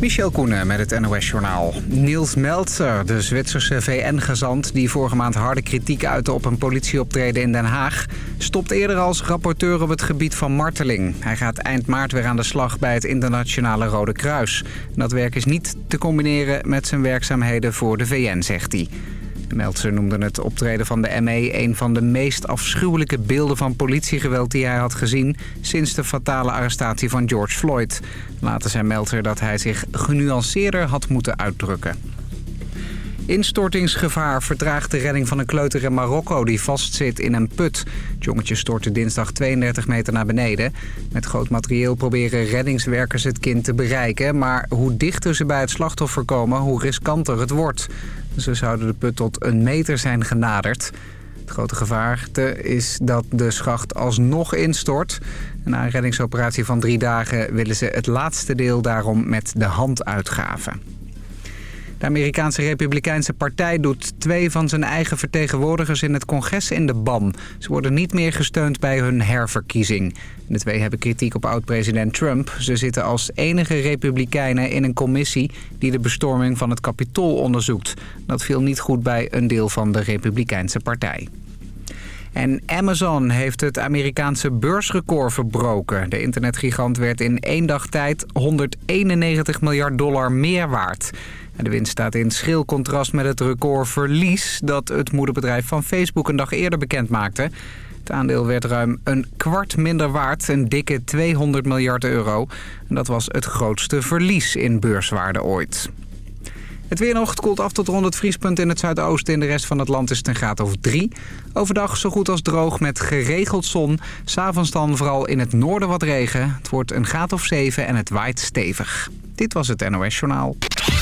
Michel Koenen met het NOS-journaal. Niels Meltzer, de Zwitserse VN-gezant... die vorige maand harde kritiek uitte op een politieoptreden in Den Haag... stopt eerder als rapporteur op het gebied van marteling. Hij gaat eind maart weer aan de slag bij het Internationale Rode Kruis. Dat werk is niet te combineren met zijn werkzaamheden voor de VN, zegt hij. Meltzer noemde het optreden van de ME een van de meest afschuwelijke beelden van politiegeweld die hij had gezien sinds de fatale arrestatie van George Floyd. Later zei Meltzer dat hij zich genuanceerder had moeten uitdrukken. Instortingsgevaar vertraagt de redding van een kleuter in Marokko die vastzit in een put. Het jongetje stortte dinsdag 32 meter naar beneden. Met groot materieel proberen reddingswerkers het kind te bereiken. Maar hoe dichter ze bij het slachtoffer komen, hoe riskanter het wordt. Ze zouden de put tot een meter zijn genaderd. Het grote gevaar is dat de schacht alsnog instort. Na een reddingsoperatie van drie dagen willen ze het laatste deel daarom met de hand uitgaven. De Amerikaanse Republikeinse Partij doet twee van zijn eigen vertegenwoordigers in het congres in de ban. Ze worden niet meer gesteund bij hun herverkiezing. De twee hebben kritiek op oud-president Trump. Ze zitten als enige republikeinen in een commissie die de bestorming van het Capitool onderzoekt. Dat viel niet goed bij een deel van de Republikeinse Partij. En Amazon heeft het Amerikaanse beursrecord verbroken. De internetgigant werd in één dag tijd 191 miljard dollar meer waard. De winst staat in schil contrast met het recordverlies... dat het moederbedrijf van Facebook een dag eerder bekend maakte. Het aandeel werd ruim een kwart minder waard, een dikke 200 miljard euro. En dat was het grootste verlies in beurswaarde ooit. Het weer nog, het koelt af tot rond het vriespunt in het zuidoosten. In de rest van het land is het een graad of 3. Overdag zo goed als droog met geregeld zon. S'avonds dan vooral in het noorden wat regen. Het wordt een graad of 7 en het waait stevig. Dit was het NOS Journaal.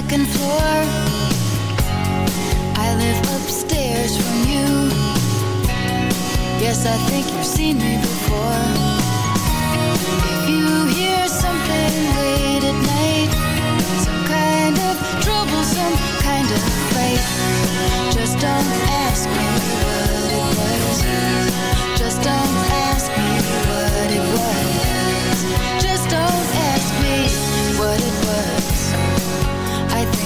Second floor. I live upstairs from you. Yes, I think you've seen me before. If you hear something late at night, some kind of trouble, some kind of fight, just don't ask me what it was. Just don't ask me what it was. Just don't ask me what it was.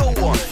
go on.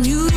Knew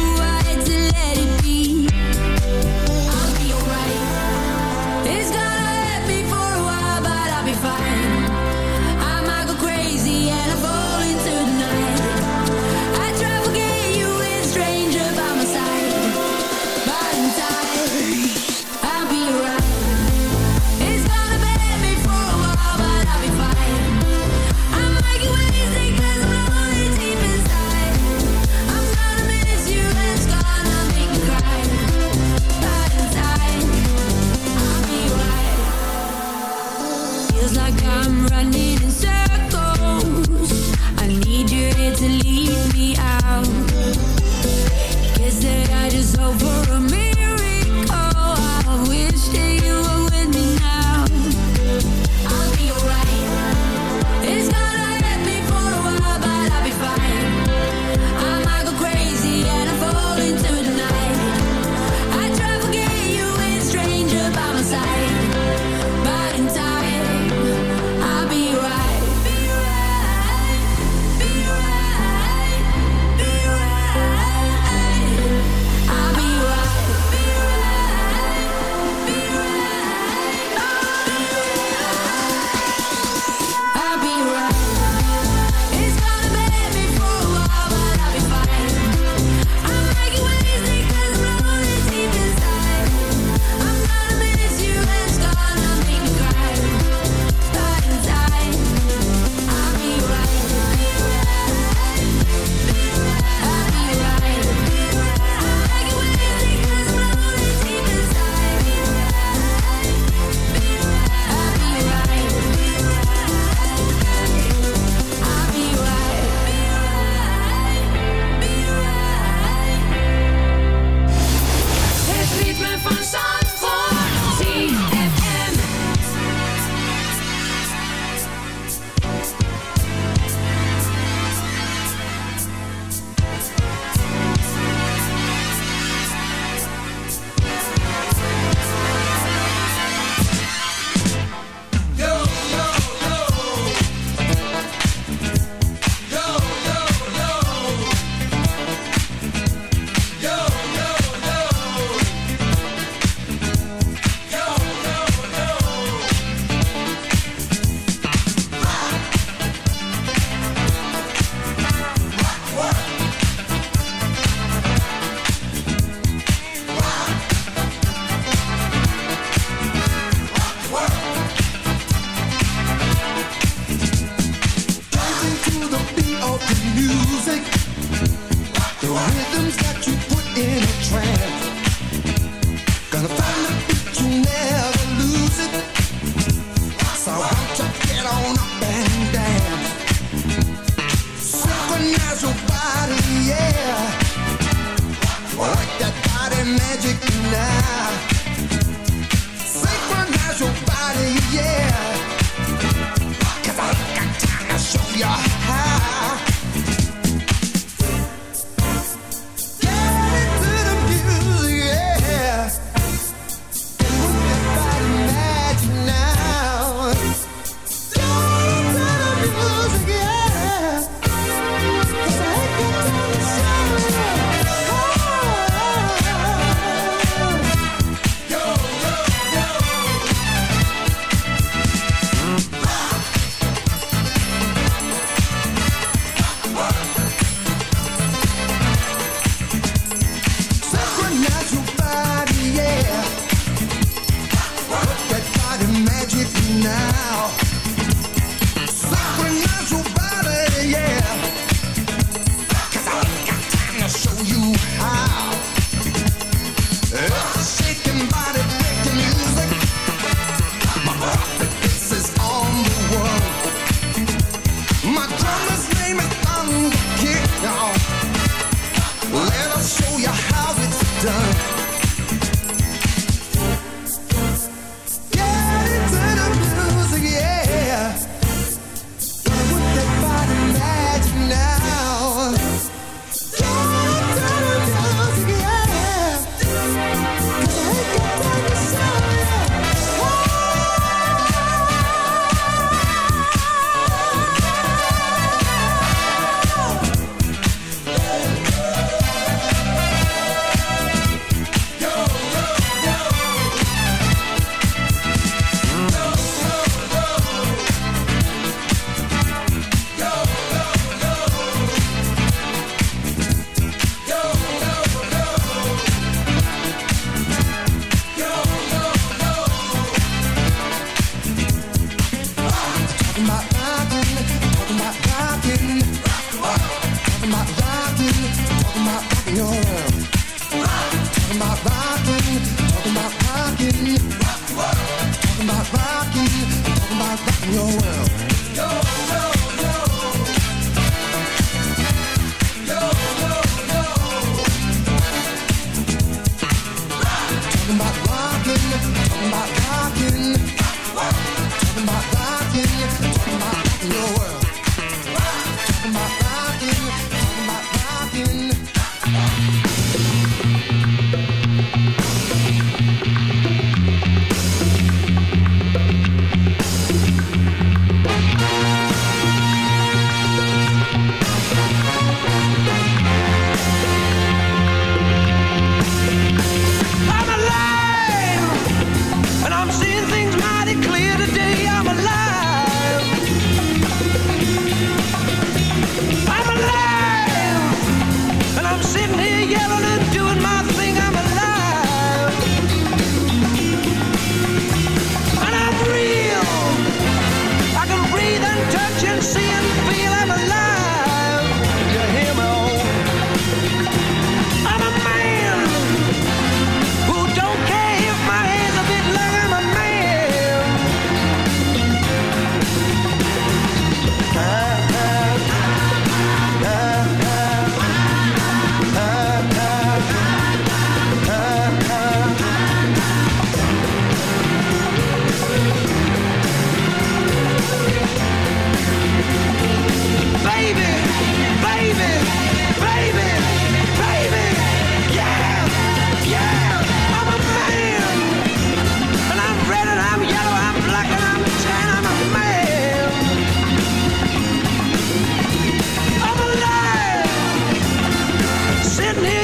out in your world.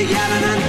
Yelling and